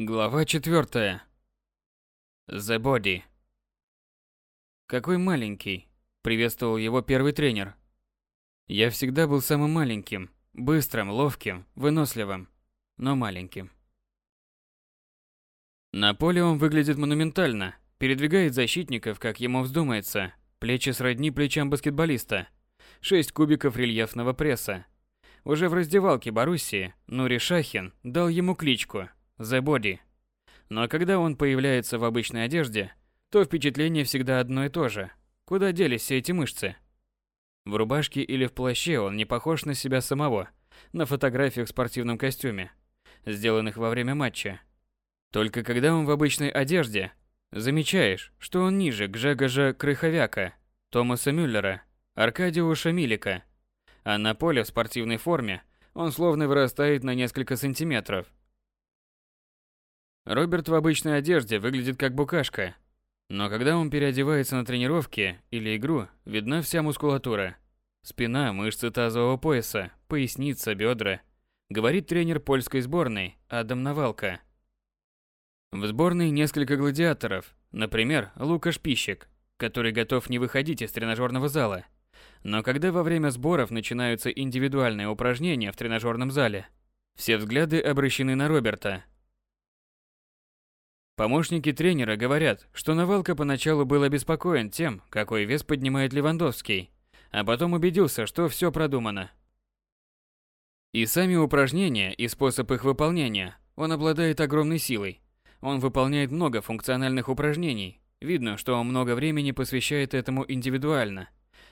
Глава 4. The Body. Какой маленький, приветствовал его первый тренер. Я всегда был самым маленьким, быстрым, ловким, выносливым, но маленьким. На поле он выглядит монументально, передвигает защитников, как ему вздумается, плечи сродни плечам баскетболиста, шесть кубиков рельефного пресса. Уже в раздевалке Боруссии Нури Шахин дал ему кличку – The Body. Но когда он появляется в обычной одежде, то впечатление всегда одно и то же. Куда делись все эти мышцы? В рубашке или в плаще он не похож на себя самого, на фотографиях в спортивном костюме, сделанных во время матча. Только когда он в обычной одежде, замечаешь, что он ниже Гжегожа Крыховяка, Томаса Мюллера, Аркадиуша Милика. А на поле в спортивной форме он словно вырастает на несколько сантиметров – Роберт в обычной одежде выглядит как букашка. Но когда он переодевается на тренировки или игру, видна вся мускулатура. Спина, мышцы тазового пояса, поясница, бедра. Говорит тренер польской сборной Адам Навалка. В сборной несколько гладиаторов, например, Лукаш Пищик, который готов не выходить из тренажерного зала. Но когда во время сборов начинаются индивидуальные упражнения в тренажерном зале, все взгляды обращены на Роберта, Помощники тренера говорят, что Навалка поначалу был обеспокоен тем, какой вес поднимает Левандовский, а потом убедился, что все продумано. И сами упражнения, и способ их выполнения, он обладает огромной силой. Он выполняет много функциональных упражнений. Видно, что он много времени посвящает этому индивидуально.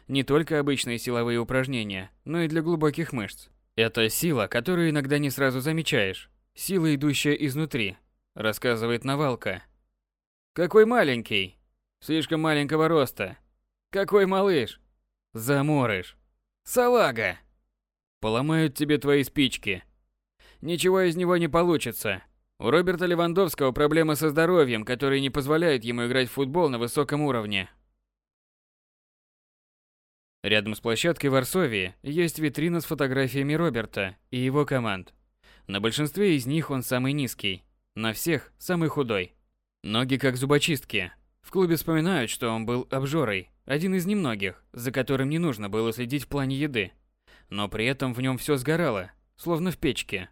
Не только обычные силовые упражнения, но и для глубоких мышц. Это сила, которую иногда не сразу замечаешь. Сила, идущая изнутри, рассказывает Навалка. Какой маленький. Слишком маленького роста. Какой малыш. Заморыш. Салага. Поломают тебе твои спички. Ничего из него не получится. У Роберта Левандовского проблемы со здоровьем, которые не позволяют ему играть в футбол на высоком уровне. Рядом с площадкой в Варсовии есть витрина с фотографиями Роберта и его команд. На большинстве из них он самый низкий. На всех самый худой. Ноги как зубочистки. В клубе вспоминают, что он был обжорой, один из немногих, за которым не нужно было следить в плане еды. Но при этом в нем все сгорало, словно в печке.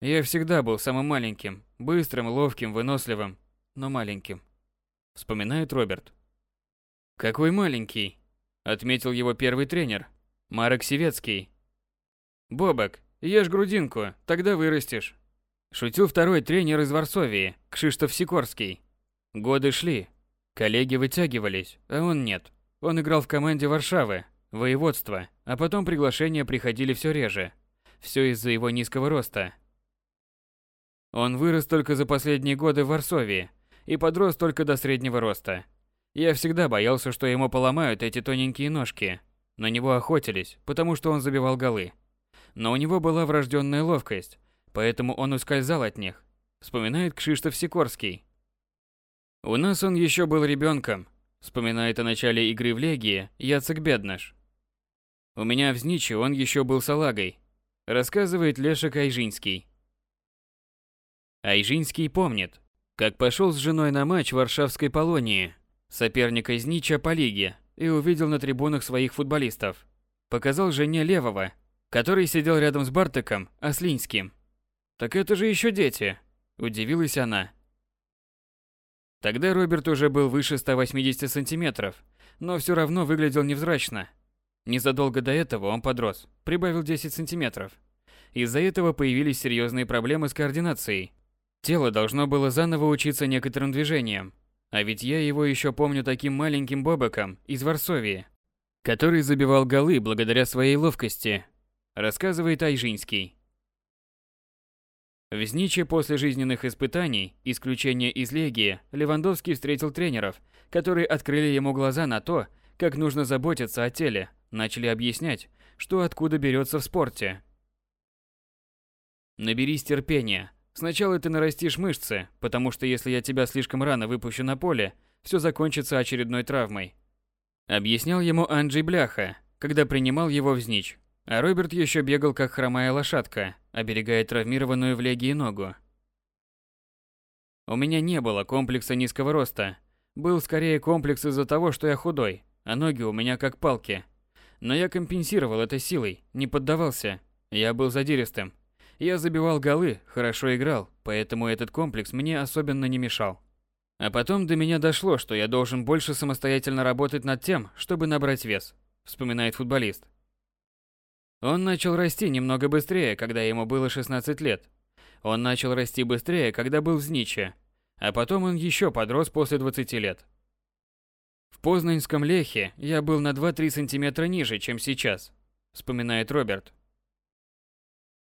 Я всегда был самым маленьким, быстрым, ловким, выносливым, но маленьким. Вспоминает Роберт. Какой маленький, отметил его первый тренер, Марек Севецкий. Бобок, ешь грудинку, тогда вырастешь. Шутил второй тренер из Варсовии, Кшиштоф Сикорский. Годы шли. Коллеги вытягивались, а он нет. Он играл в команде Варшавы, воеводства, а потом приглашения приходили все реже. Все из-за его низкого роста. Он вырос только за последние годы в Варсовии и подрос только до среднего роста. Я всегда боялся, что ему поломают эти тоненькие ножки. На него охотились, потому что он забивал голы. Но у него была врожденная ловкость, поэтому он ускользал от них, вспоминает Кшиштоф Сикорский. У нас он еще был ребенком, вспоминает о начале игры в Легии Яцек Беднаш. У меня в Зниче он еще был салагой, рассказывает Лешек Айжинский. Айжинский помнит, как пошел с женой на матч Варшавской Полонии, соперника Знича по лиге, и увидел на трибунах своих футболистов. Показал жене левого, который сидел рядом с Бартаком Ослинским. «Так это же еще дети!» – удивилась она. Тогда Роберт уже был выше 180 сантиметров, но все равно выглядел невзрачно. Незадолго до этого он подрос, прибавил 10 сантиметров. Из-за этого появились серьезные проблемы с координацией. Тело должно было заново учиться некоторым движениям. А ведь я его еще помню таким маленьким бобоком из Варсовии, который забивал голы благодаря своей ловкости, рассказывает Айжинский. В Зниче после жизненных испытаний, исключения из Легии, Левандовский встретил тренеров, которые открыли ему глаза на то, как нужно заботиться о теле, начали объяснять, что откуда берется в спорте. Наберись терпения. Сначала ты нарастишь мышцы, потому что если я тебя слишком рано выпущу на поле, все закончится очередной травмой. Объяснял ему Анджей Бляха, когда принимал его в Знич. А Роберт еще бегал как хромая лошадка, оберегая травмированную в легии ногу. У меня не было комплекса низкого роста. Был скорее комплекс из-за того, что я худой, а ноги у меня как палки. Но я компенсировал это силой, не поддавался. Я был задиристым. Я забивал голы, хорошо играл, поэтому этот комплекс мне особенно не мешал. А потом до меня дошло, что я должен больше самостоятельно работать над тем, чтобы набрать вес, вспоминает футболист. Он начал расти немного быстрее, когда ему было 16 лет. Он начал расти быстрее, когда был в Зниче, а потом он еще подрос после 20 лет. В Познанском Лехе я был на 2-3 сантиметра ниже, чем сейчас, вспоминает Роберт.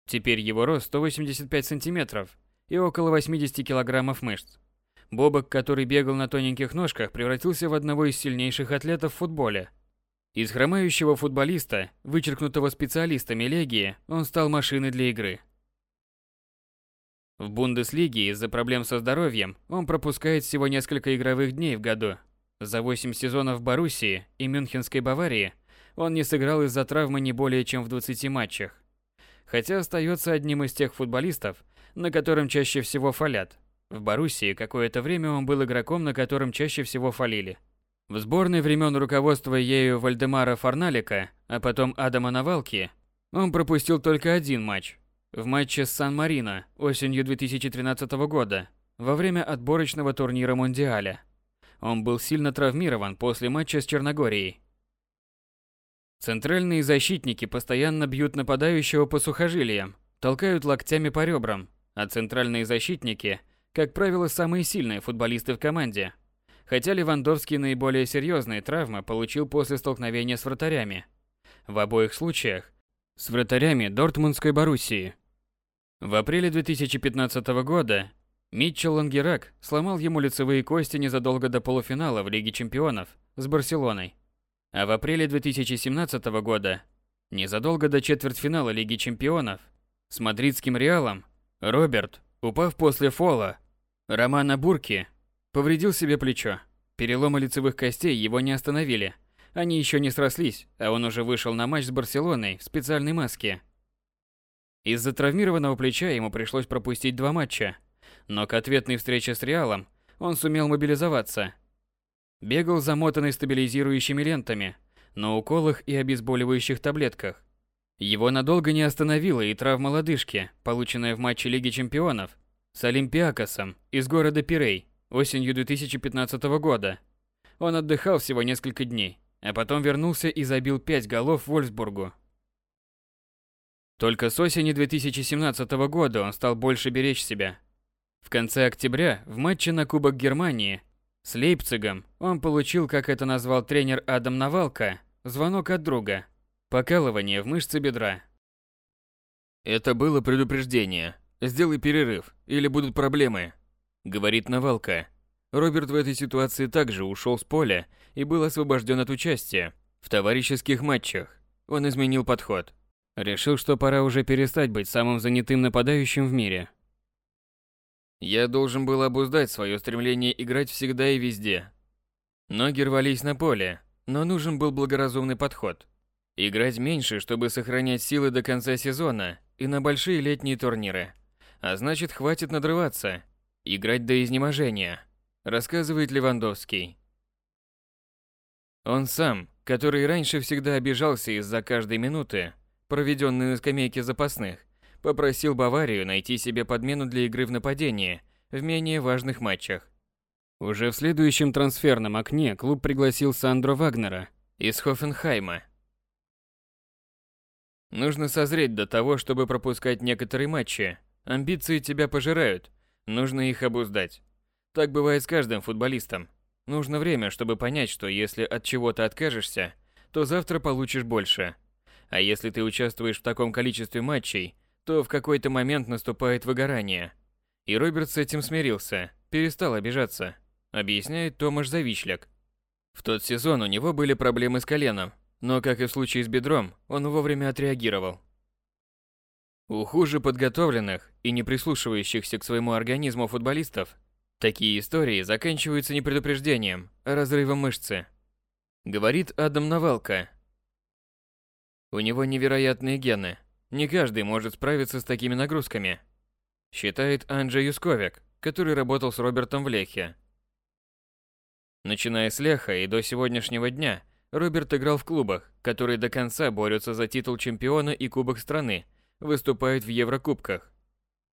Теперь его рост 185 сантиметров и около 80 килограммов мышц. Бобок, который бегал на тоненьких ножках, превратился в одного из сильнейших атлетов в футболе. Из хромающего футболиста, вычеркнутого специалистами Легии, он стал машиной для игры. В Бундеслиге из-за проблем со здоровьем он пропускает всего несколько игровых дней в году. За 8 сезонов в Боруссии и Мюнхенской Баварии он не сыграл из-за травмы не более чем в 20 матчах. Хотя остается одним из тех футболистов, на котором чаще всего фалят – в Боруссии какое-то время он был игроком, на котором чаще всего фалили. В сборной времен руководства ею Вальдемара Фарналика, а потом Адама Навалки, он пропустил только один матч. В матче с Сан-Марино осенью 2013 года, во время отборочного турнира Мундиаля. Он был сильно травмирован после матча с Черногорией. Центральные защитники постоянно бьют нападающего по сухожилиям, толкают локтями по ребрам, а центральные защитники – как правило, самые сильные футболисты в команде. Хотя Левандовский наиболее серьезные травмы получил после столкновения с вратарями. В обоих случаях с вратарями Дортмундской Боруссии. В апреле 2015 года Митчел Лангерак сломал ему лицевые кости незадолго до полуфинала в Лиге чемпионов с Барселоной. А в апреле 2017 года, незадолго до четвертьфинала Лиги чемпионов, с мадридским Реалом, Роберт, упав после фола, Романа Бурки повредил себе плечо. Переломы лицевых костей его не остановили. Они еще не срослись, а он уже вышел на матч с Барселоной в специальной маске. Из-за травмированного плеча ему пришлось пропустить два матча. Но к ответной встрече с Реалом он сумел мобилизоваться. Бегал замотанный стабилизирующими лентами, на уколах и обезболивающих таблетках. Его надолго не остановила и травма лодыжки, полученная в матче Лиги Чемпионов с Олимпиакосом из города Пирей осенью 2015 года. Он отдыхал всего несколько дней, а потом вернулся и забил 5 голов Вольсбургу. Только с осени 2017 года он стал больше беречь себя. В конце октября в матче на Кубок Германии с Лейпцигом он получил, как это назвал тренер Адам Навалка, звонок от друга. Покалывание в мышце бедра. Это было предупреждение, Сделай перерыв, или будут проблемы, говорит Навалка. Роберт в этой ситуации также ушел с поля и был освобожден от участия в товарищеских матчах. Он изменил подход. Решил, что пора уже перестать быть самым занятым нападающим в мире. Я должен был обуздать свое стремление играть всегда и везде. Ноги рвались на поле, но нужен был благоразумный подход. Играть меньше, чтобы сохранять силы до конца сезона и на большие летние турниры. А значит, хватит надрываться. Играть до изнеможения, рассказывает Левандовский. Он сам, который раньше всегда обижался из-за каждой минуты, проведенной на скамейке запасных, попросил Баварию найти себе подмену для игры в нападении в менее важных матчах. Уже в следующем трансферном окне клуб пригласил Сандро Вагнера из Хофенхайма. Нужно созреть до того, чтобы пропускать некоторые матчи, Амбиции тебя пожирают, нужно их обуздать. Так бывает с каждым футболистом. Нужно время, чтобы понять, что если от чего-то откажешься, то завтра получишь больше. А если ты участвуешь в таком количестве матчей, то в какой-то момент наступает выгорание. И Роберт с этим смирился, перестал обижаться, объясняет Томаш Завишляк. В тот сезон у него были проблемы с коленом, но, как и в случае с бедром, он вовремя отреагировал. У хуже подготовленных и не прислушивающихся к своему организму футболистов такие истории заканчиваются не предупреждением, а разрывом мышцы. Говорит Адам Навалка. У него невероятные гены. Не каждый может справиться с такими нагрузками. Считает Анджей Юсковик, который работал с Робертом в Лехе. Начиная с Леха и до сегодняшнего дня, Роберт играл в клубах, которые до конца борются за титул чемпиона и кубок страны, выступают в Еврокубках.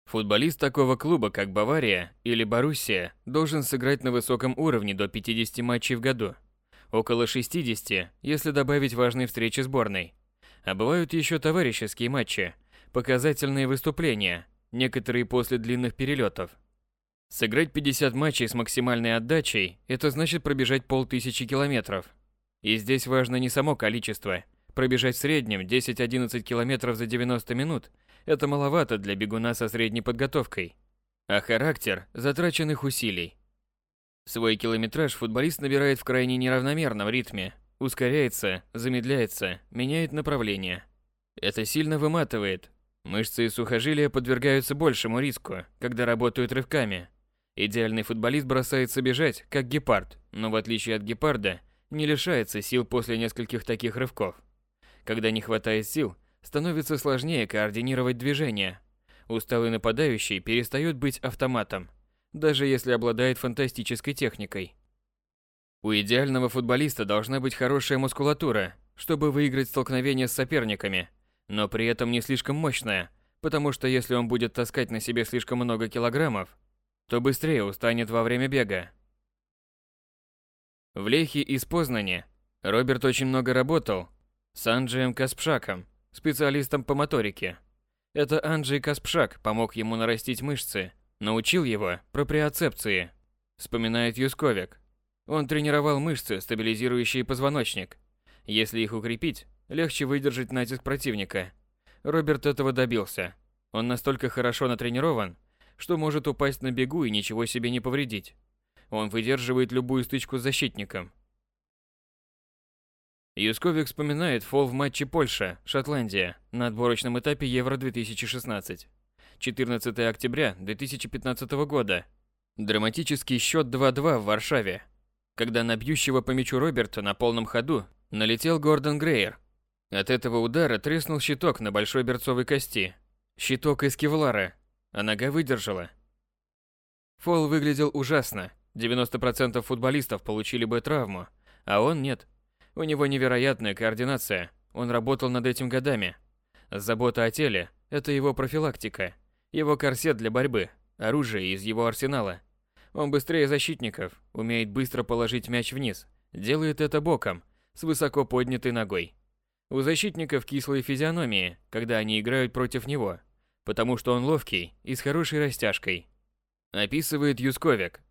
Футболист такого клуба, как Бавария или Боруссия, должен сыграть на высоком уровне до 50 матчей в году. Около 60, если добавить важные встречи сборной. А бывают еще товарищеские матчи, показательные выступления, некоторые после длинных перелетов. Сыграть 50 матчей с максимальной отдачей – это значит пробежать полтысячи километров. И здесь важно не само количество. Пробежать в среднем 10-11 километров за 90 минут – это маловато для бегуна со средней подготовкой. А характер затраченных усилий. Свой километраж футболист набирает в крайне неравномерном ритме. Ускоряется, замедляется, меняет направление. Это сильно выматывает. Мышцы и сухожилия подвергаются большему риску, когда работают рывками. Идеальный футболист бросается бежать, как гепард, но в отличие от гепарда, не лишается сил после нескольких таких рывков. Когда не хватает сил, становится сложнее координировать движения. Усталый нападающий перестает быть автоматом, даже если обладает фантастической техникой. У идеального футболиста должна быть хорошая мускулатура, чтобы выиграть столкновение с соперниками, но при этом не слишком мощная, потому что если он будет таскать на себе слишком много килограммов, то быстрее устанет во время бега. В Лехе из Познани Роберт очень много работал с Анджием Каспшаком, специалистом по моторике. Это Анджей Каспшак помог ему нарастить мышцы, научил его проприоцепции, вспоминает Юсковик. Он тренировал мышцы, стабилизирующие позвоночник. Если их укрепить, легче выдержать натиск противника. Роберт этого добился. Он настолько хорошо натренирован, что может упасть на бегу и ничего себе не повредить. Он выдерживает любую стычку с защитником. Юсковик вспоминает фол в матче Польша, Шотландия на отборочном этапе Евро-2016. 14 октября 2015 года. Драматический счет 2-2 в Варшаве, когда на бьющего по мячу Роберта на полном ходу налетел Гордон Грейер. От этого удара треснул щиток на большой берцовой кости. Щиток из кевлара, а нога выдержала. Фол выглядел ужасно. 90% футболистов получили бы травму, а он нет. У него невероятная координация. Он работал над этим годами. Забота о теле – это его профилактика. Его корсет для борьбы, оружие из его арсенала. Он быстрее защитников, умеет быстро положить мяч вниз, делает это боком, с высоко поднятой ногой. У защитников кислые физиономии, когда они играют против него, потому что он ловкий и с хорошей растяжкой. Описывает Юсковик.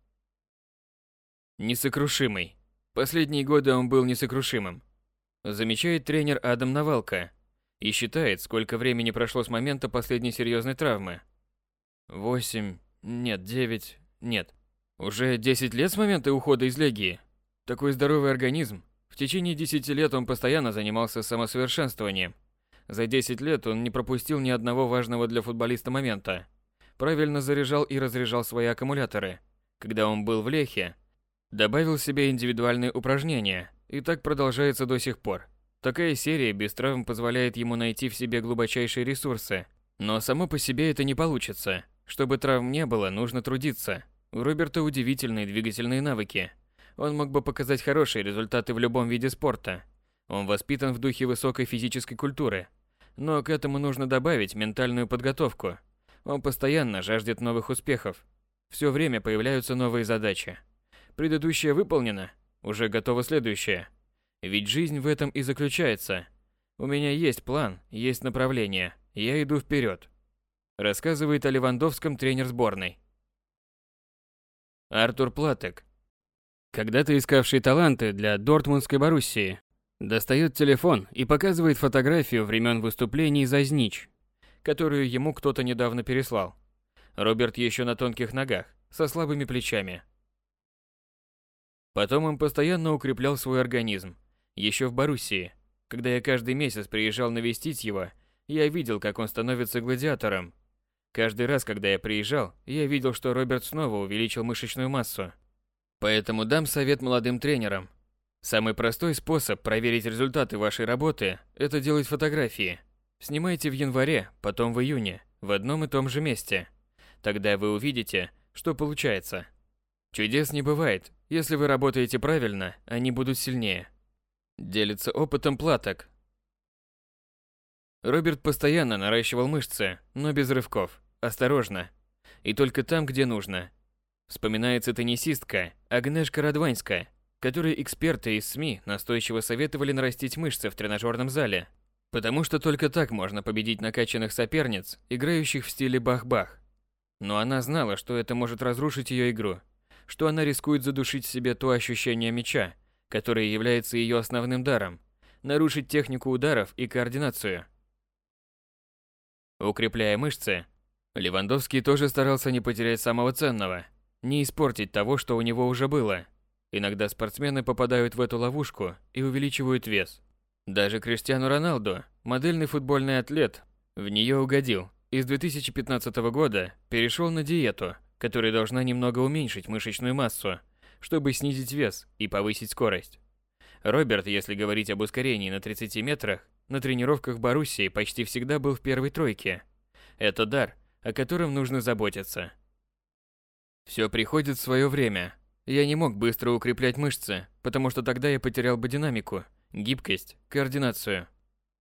Несокрушимый. Последние годы он был несокрушимым. Замечает тренер Адам Навалка и считает, сколько времени прошло с момента последней серьезной травмы. Восемь, нет, девять, нет. Уже десять лет с момента ухода из Легии. Такой здоровый организм. В течение десяти лет он постоянно занимался самосовершенствованием. За 10 лет он не пропустил ни одного важного для футболиста момента. Правильно заряжал и разряжал свои аккумуляторы. Когда он был в Лехе, Добавил себе индивидуальные упражнения, и так продолжается до сих пор. Такая серия без травм позволяет ему найти в себе глубочайшие ресурсы. Но само по себе это не получится. Чтобы травм не было, нужно трудиться. У Роберта удивительные двигательные навыки. Он мог бы показать хорошие результаты в любом виде спорта. Он воспитан в духе высокой физической культуры. Но к этому нужно добавить ментальную подготовку. Он постоянно жаждет новых успехов. Все время появляются новые задачи. Предыдущее выполнено, уже готово следующее. Ведь жизнь в этом и заключается. У меня есть план, есть направление, я иду вперед. Рассказывает о Левандовском тренер сборной. Артур Платек, когда-то искавший таланты для Дортмундской Боруссии, достает телефон и показывает фотографию времен выступлений за Знич, которую ему кто-то недавно переслал. Роберт еще на тонких ногах, со слабыми плечами, Потом он постоянно укреплял свой организм. Еще в Боруссии, когда я каждый месяц приезжал навестить его, я видел, как он становится гладиатором. Каждый раз, когда я приезжал, я видел, что Роберт снова увеличил мышечную массу. Поэтому дам совет молодым тренерам. Самый простой способ проверить результаты вашей работы – это делать фотографии. Снимайте в январе, потом в июне, в одном и том же месте. Тогда вы увидите, что получается. Чудес не бывает. Если вы работаете правильно, они будут сильнее. Делится опытом платок. Роберт постоянно наращивал мышцы, но без рывков, осторожно. И только там, где нужно. Вспоминается теннисистка Агнешка Радваньская, которой эксперты из СМИ настойчиво советовали нарастить мышцы в тренажерном зале, потому что только так можно победить накачанных соперниц, играющих в стиле бах-бах. Но она знала, что это может разрушить ее игру, что она рискует задушить в себе то ощущение мяча, которое является ее основным даром, нарушить технику ударов и координацию. Укрепляя мышцы, Левандовский тоже старался не потерять самого ценного, не испортить того, что у него уже было. Иногда спортсмены попадают в эту ловушку и увеличивают вес. Даже Криштиану Роналду, модельный футбольный атлет, в нее угодил и с 2015 года перешел на диету, которая должна немного уменьшить мышечную массу, чтобы снизить вес и повысить скорость. Роберт, если говорить об ускорении на 30 метрах, на тренировках Боруссии почти всегда был в первой тройке. Это дар, о котором нужно заботиться. Все приходит в свое время. Я не мог быстро укреплять мышцы, потому что тогда я потерял бы динамику, гибкость, координацию.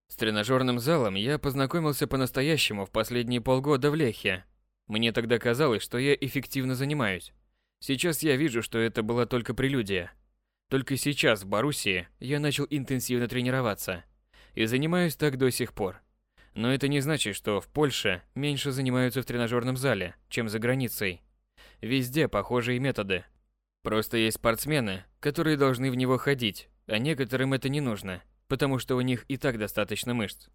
С тренажерным залом я познакомился по-настоящему в последние полгода в Лехе. Мне тогда казалось, что я эффективно занимаюсь. Сейчас я вижу, что это была только прелюдия. Только сейчас в Боруссии я начал интенсивно тренироваться. И занимаюсь так до сих пор. Но это не значит, что в Польше меньше занимаются в тренажерном зале, чем за границей. Везде похожие методы. Просто есть спортсмены, которые должны в него ходить, а некоторым это не нужно, потому что у них и так достаточно мышц.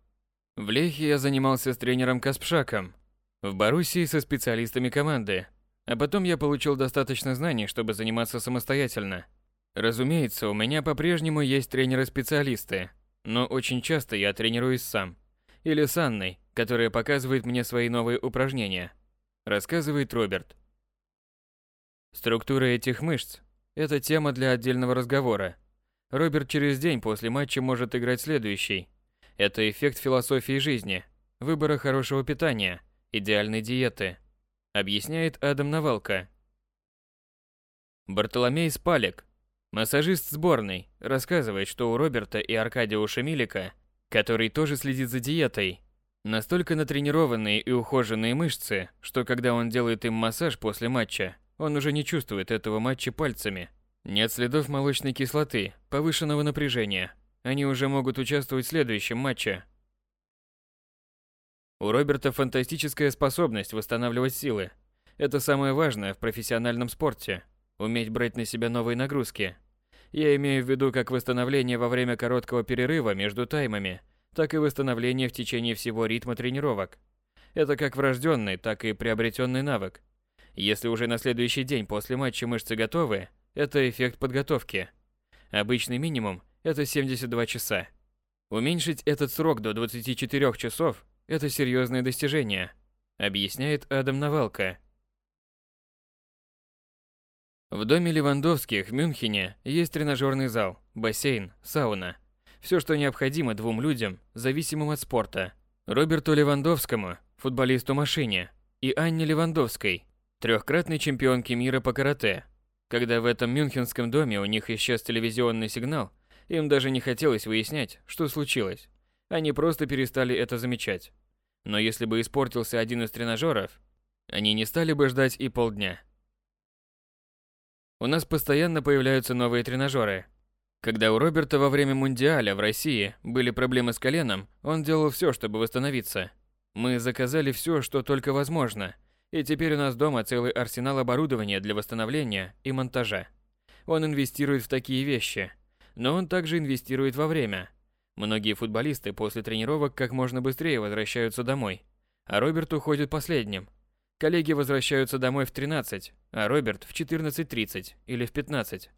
В Лехе я занимался с тренером Каспшаком, в Боруссии со специалистами команды, а потом я получил достаточно знаний, чтобы заниматься самостоятельно. Разумеется, у меня по-прежнему есть тренеры-специалисты, но очень часто я тренируюсь сам. Или с Анной, которая показывает мне свои новые упражнения. Рассказывает Роберт. Структура этих мышц – это тема для отдельного разговора. Роберт через день после матча может играть следующий. Это эффект философии жизни, выбора хорошего питания, идеальной диеты, объясняет Адам Навалка. Бартоломей Спалек, массажист сборной, рассказывает, что у Роберта и Аркадия Милика, который тоже следит за диетой, настолько натренированные и ухоженные мышцы, что когда он делает им массаж после матча, он уже не чувствует этого матча пальцами. Нет следов молочной кислоты, повышенного напряжения. Они уже могут участвовать в следующем матче. У Роберта фантастическая способность восстанавливать силы. Это самое важное в профессиональном спорте – уметь брать на себя новые нагрузки. Я имею в виду как восстановление во время короткого перерыва между таймами, так и восстановление в течение всего ритма тренировок. Это как врожденный, так и приобретенный навык. Если уже на следующий день после матча мышцы готовы, это эффект подготовки. Обычный минимум – это 72 часа. Уменьшить этот срок до 24 часов – это серьезное достижение, объясняет Адам Навалка. В доме Левандовских в Мюнхене есть тренажерный зал, бассейн, сауна. Все, что необходимо двум людям, зависимым от спорта. Роберту Левандовскому, футболисту-машине, и Анне Левандовской, трехкратной чемпионки мира по карате. Когда в этом мюнхенском доме у них исчез телевизионный сигнал, им даже не хотелось выяснять, что случилось. Они просто перестали это замечать. Но если бы испортился один из тренажеров, они не стали бы ждать и полдня. У нас постоянно появляются новые тренажеры. Когда у Роберта во время Мундиаля в России были проблемы с коленом, он делал все, чтобы восстановиться. Мы заказали все, что только возможно – и теперь у нас дома целый арсенал оборудования для восстановления и монтажа. Он инвестирует в такие вещи, но он также инвестирует во время. Многие футболисты после тренировок как можно быстрее возвращаются домой, а Роберт уходит последним. Коллеги возвращаются домой в 13, а Роберт в 14.30 или в 15,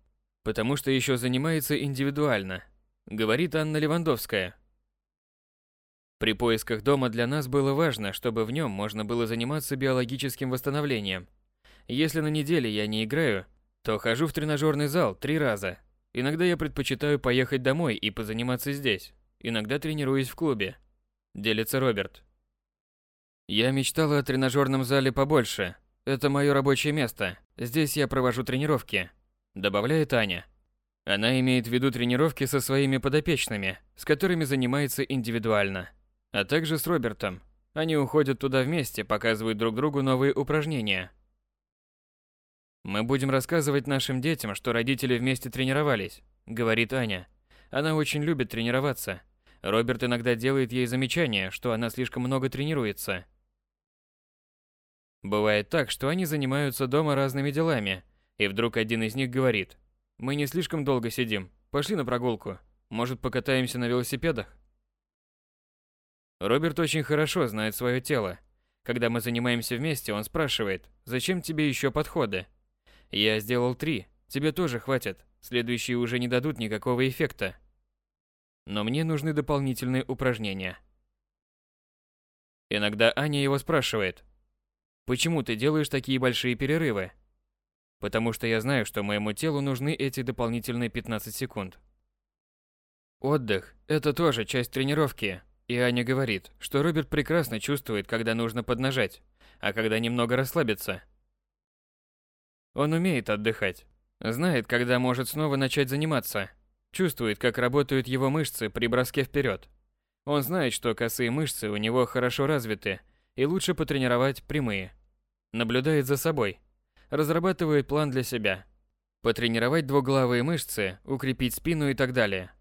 потому что еще занимается индивидуально, говорит Анна Левандовская, при поисках дома для нас было важно, чтобы в нем можно было заниматься биологическим восстановлением. Если на неделе я не играю, то хожу в тренажерный зал три раза. Иногда я предпочитаю поехать домой и позаниматься здесь. Иногда тренируюсь в клубе. Делится Роберт. Я мечтала о тренажерном зале побольше. Это мое рабочее место. Здесь я провожу тренировки, добавляет Аня. Она имеет в виду тренировки со своими подопечными, с которыми занимается индивидуально, а также с Робертом. Они уходят туда вместе, показывают друг другу новые упражнения. Мы будем рассказывать нашим детям, что родители вместе тренировались, говорит Аня. Она очень любит тренироваться. Роберт иногда делает ей замечание, что она слишком много тренируется. Бывает так, что они занимаются дома разными делами, и вдруг один из них говорит: мы не слишком долго сидим. Пошли на прогулку. Может, покатаемся на велосипедах? Роберт очень хорошо знает свое тело. Когда мы занимаемся вместе, он спрашивает, зачем тебе еще подходы? Я сделал три, тебе тоже хватит. Следующие уже не дадут никакого эффекта. Но мне нужны дополнительные упражнения. Иногда Аня его спрашивает, почему ты делаешь такие большие перерывы? потому что я знаю, что моему телу нужны эти дополнительные 15 секунд. Отдых – это тоже часть тренировки, и Аня говорит, что Роберт прекрасно чувствует, когда нужно поднажать, а когда немного расслабиться. Он умеет отдыхать, знает, когда может снова начать заниматься, чувствует, как работают его мышцы при броске вперед. Он знает, что косые мышцы у него хорошо развиты, и лучше потренировать прямые. Наблюдает за собой – разрабатывает план для себя. Потренировать двуглавые мышцы, укрепить спину и так далее.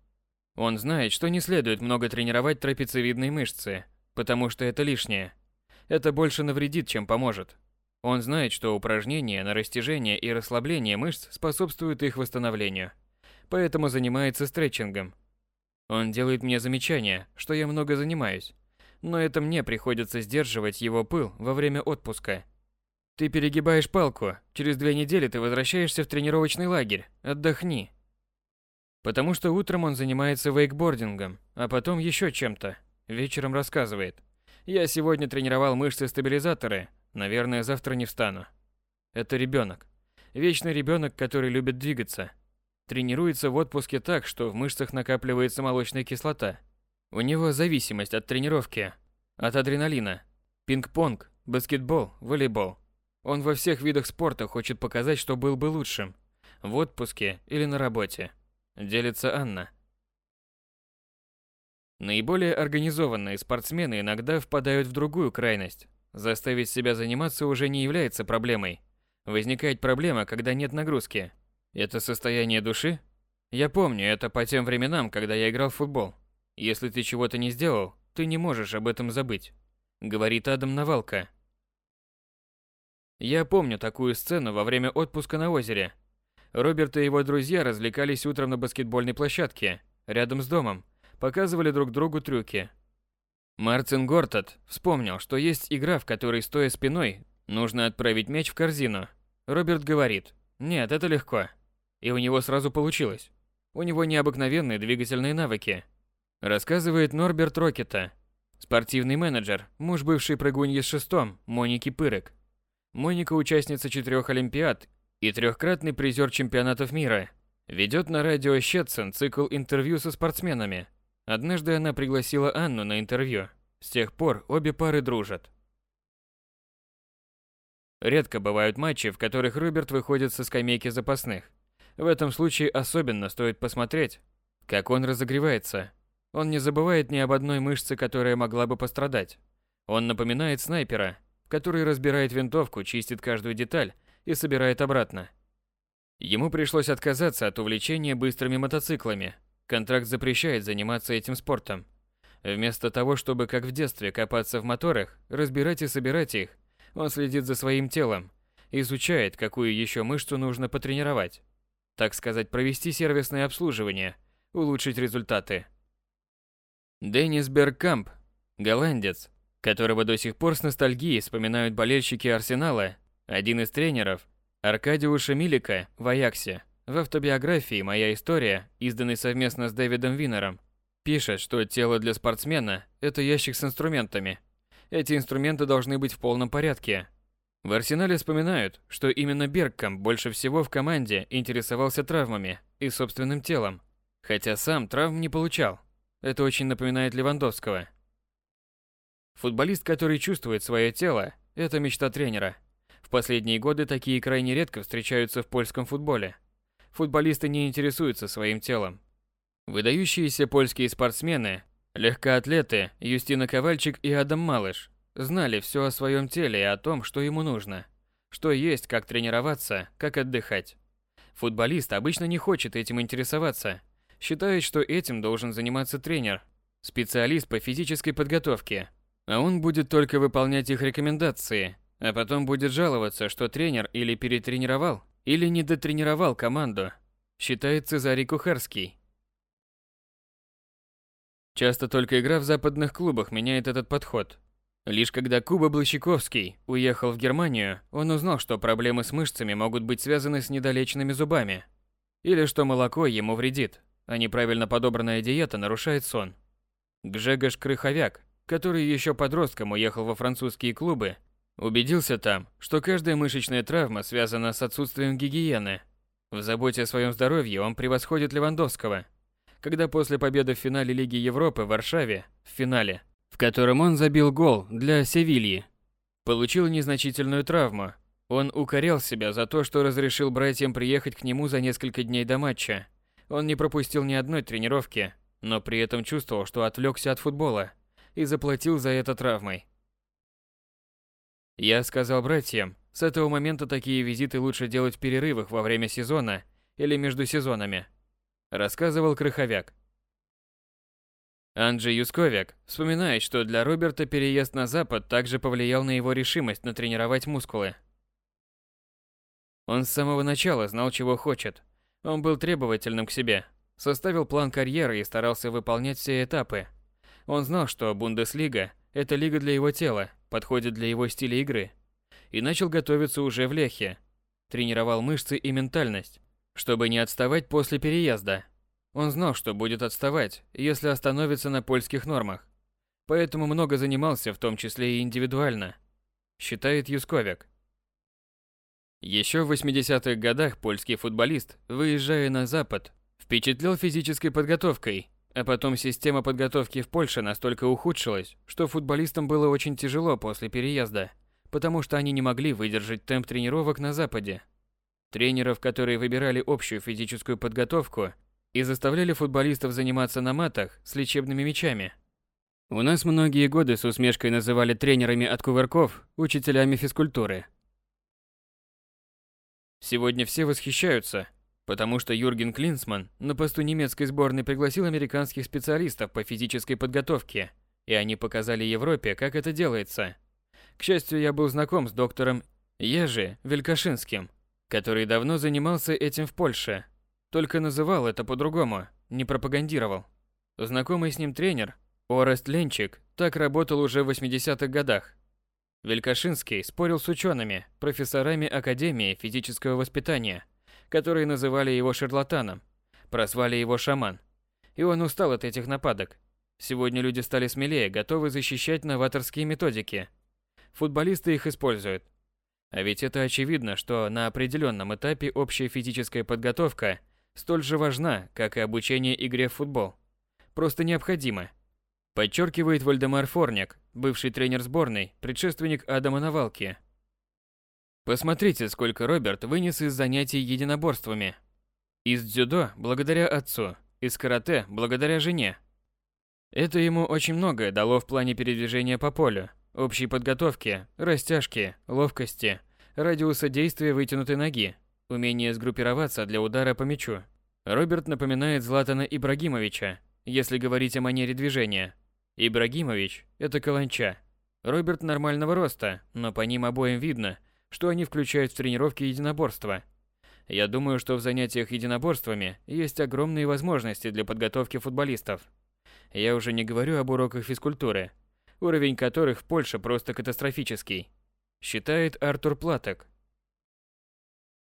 Он знает, что не следует много тренировать трапециевидные мышцы, потому что это лишнее. Это больше навредит, чем поможет. Он знает, что упражнения на растяжение и расслабление мышц способствуют их восстановлению. Поэтому занимается стретчингом. Он делает мне замечание, что я много занимаюсь. Но это мне приходится сдерживать его пыл во время отпуска. Ты перегибаешь палку. Через две недели ты возвращаешься в тренировочный лагерь. Отдохни. Потому что утром он занимается вейкбордингом, а потом еще чем-то. Вечером рассказывает. Я сегодня тренировал мышцы-стабилизаторы. Наверное, завтра не встану. Это ребенок. Вечный ребенок, который любит двигаться. Тренируется в отпуске так, что в мышцах накапливается молочная кислота. У него зависимость от тренировки, от адреналина. Пинг-понг, баскетбол, волейбол. Он во всех видах спорта хочет показать, что был бы лучшим. В отпуске или на работе. Делится Анна. Наиболее организованные спортсмены иногда впадают в другую крайность. Заставить себя заниматься уже не является проблемой. Возникает проблема, когда нет нагрузки. Это состояние души? Я помню это по тем временам, когда я играл в футбол. Если ты чего-то не сделал, ты не можешь об этом забыть. Говорит Адам Навалка, я помню такую сцену во время отпуска на озере. Роберт и его друзья развлекались утром на баскетбольной площадке, рядом с домом, показывали друг другу трюки. Мартин Гортат вспомнил, что есть игра, в которой, стоя спиной, нужно отправить мяч в корзину. Роберт говорит, нет, это легко. И у него сразу получилось. У него необыкновенные двигательные навыки. Рассказывает Норберт Рокета, спортивный менеджер, муж бывшей прыгуньи с шестом, Моники Пырек. Моника участница четырех Олимпиад и трехкратный призер чемпионатов мира. Ведет на радио Щетсон цикл интервью со спортсменами. Однажды она пригласила Анну на интервью. С тех пор обе пары дружат. Редко бывают матчи, в которых Роберт выходит со скамейки запасных. В этом случае особенно стоит посмотреть, как он разогревается. Он не забывает ни об одной мышце, которая могла бы пострадать. Он напоминает снайпера, который разбирает винтовку, чистит каждую деталь и собирает обратно. Ему пришлось отказаться от увлечения быстрыми мотоциклами. Контракт запрещает заниматься этим спортом. Вместо того, чтобы как в детстве копаться в моторах, разбирать и собирать их, он следит за своим телом, изучает, какую еще мышцу нужно потренировать. Так сказать, провести сервисное обслуживание, улучшить результаты. Деннис Бергкамп, голландец, которого до сих пор с ностальгией вспоминают болельщики Арсенала, один из тренеров, Аркадиуша Милика в Аяксе, в автобиографии «Моя история», изданной совместно с Дэвидом Винером, пишет, что тело для спортсмена – это ящик с инструментами. Эти инструменты должны быть в полном порядке. В Арсенале вспоминают, что именно Бергкам больше всего в команде интересовался травмами и собственным телом, хотя сам травм не получал. Это очень напоминает Левандовского – Футболист, который чувствует свое тело, это мечта тренера. В последние годы такие крайне редко встречаются в польском футболе. Футболисты не интересуются своим телом. Выдающиеся польские спортсмены, легкоатлеты Юстина Ковальчик и Адам Малыш знали все о своем теле и о том, что ему нужно. Что есть, как тренироваться, как отдыхать. Футболист обычно не хочет этим интересоваться. Считает, что этим должен заниматься тренер, специалист по физической подготовке. А он будет только выполнять их рекомендации, а потом будет жаловаться, что тренер или перетренировал, или недотренировал команду, считает Цезарий Кухарский. Часто только игра в западных клубах меняет этот подход. Лишь когда Куба Блащиковский уехал в Германию, он узнал, что проблемы с мышцами могут быть связаны с недолеченными зубами. Или что молоко ему вредит, а неправильно подобранная диета нарушает сон. Гжегош Крыховяк, который еще подростком уехал во французские клубы, убедился там, что каждая мышечная травма связана с отсутствием гигиены. В заботе о своем здоровье он превосходит Левандовского. Когда после победы в финале Лиги Европы в Варшаве, в финале, в котором он забил гол для Севильи. Получил незначительную травму. Он укорял себя за то, что разрешил братьям приехать к нему за несколько дней до матча. Он не пропустил ни одной тренировки, но при этом чувствовал, что отвлекся от футбола и заплатил за это травмой. Я сказал братьям, с этого момента такие визиты лучше делать в перерывах во время сезона или между сезонами. Рассказывал Крыховяк. Анджей Юсковик вспоминает, что для Роберта переезд на Запад также повлиял на его решимость натренировать мускулы. Он с самого начала знал, чего хочет. Он был требовательным к себе, составил план карьеры и старался выполнять все этапы. Он знал, что Бундеслига – это лига для его тела, подходит для его стиля игры. И начал готовиться уже в Лехе. Тренировал мышцы и ментальность, чтобы не отставать после переезда. Он знал, что будет отставать, если остановится на польских нормах. Поэтому много занимался, в том числе и индивидуально, считает Юсковик. Еще в 80-х годах польский футболист, выезжая на Запад, впечатлил физической подготовкой, а потом система подготовки в Польше настолько ухудшилась, что футболистам было очень тяжело после переезда, потому что они не могли выдержать темп тренировок на Западе. Тренеров, которые выбирали общую физическую подготовку, и заставляли футболистов заниматься на матах с лечебными мячами. У нас многие годы с усмешкой называли тренерами от кувырков учителями физкультуры. Сегодня все восхищаются, потому что Юрген Клинсман на посту немецкой сборной пригласил американских специалистов по физической подготовке, и они показали Европе, как это делается. К счастью, я был знаком с доктором Ежи Велькашинским, который давно занимался этим в Польше – только называл это по-другому, не пропагандировал. Знакомый с ним тренер, Орест Ленчик, так работал уже в 80-х годах. Велькашинский спорил с учеными, профессорами Академии физического воспитания, которые называли его шарлатаном, прозвали его шаман. И он устал от этих нападок. Сегодня люди стали смелее, готовы защищать новаторские методики. Футболисты их используют. А ведь это очевидно, что на определенном этапе общая физическая подготовка – столь же важна, как и обучение игре в футбол. Просто необходимо. Подчеркивает Вальдемар Форняк, бывший тренер сборной, предшественник Адама Навалки. Посмотрите, сколько Роберт вынес из занятий единоборствами. Из дзюдо благодаря отцу, из карате благодаря жене. Это ему очень многое дало в плане передвижения по полю, общей подготовки, растяжки, ловкости, радиуса действия вытянутой ноги, умение сгруппироваться для удара по мячу. Роберт напоминает Златана Ибрагимовича, если говорить о манере движения. Ибрагимович – это каланча. Роберт нормального роста, но по ним обоим видно, что они включают в тренировки единоборства. Я думаю, что в занятиях единоборствами есть огромные возможности для подготовки футболистов. Я уже не говорю об уроках физкультуры, уровень которых в Польше просто катастрофический, считает Артур Платок,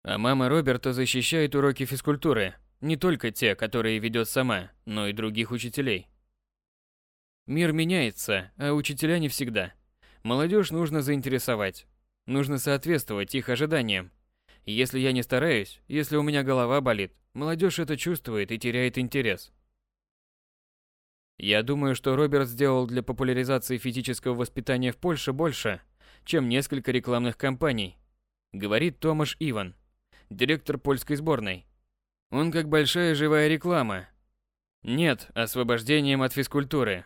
а мама Роберта защищает уроки физкультуры, не только те, которые ведет сама, но и других учителей. Мир меняется, а учителя не всегда. Молодежь нужно заинтересовать. Нужно соответствовать их ожиданиям. Если я не стараюсь, если у меня голова болит, молодежь это чувствует и теряет интерес. Я думаю, что Роберт сделал для популяризации физического воспитания в Польше больше, чем несколько рекламных кампаний. говорит Томаш Иван, директор польской сборной. Он как большая живая реклама. Нет, освобождением от физкультуры.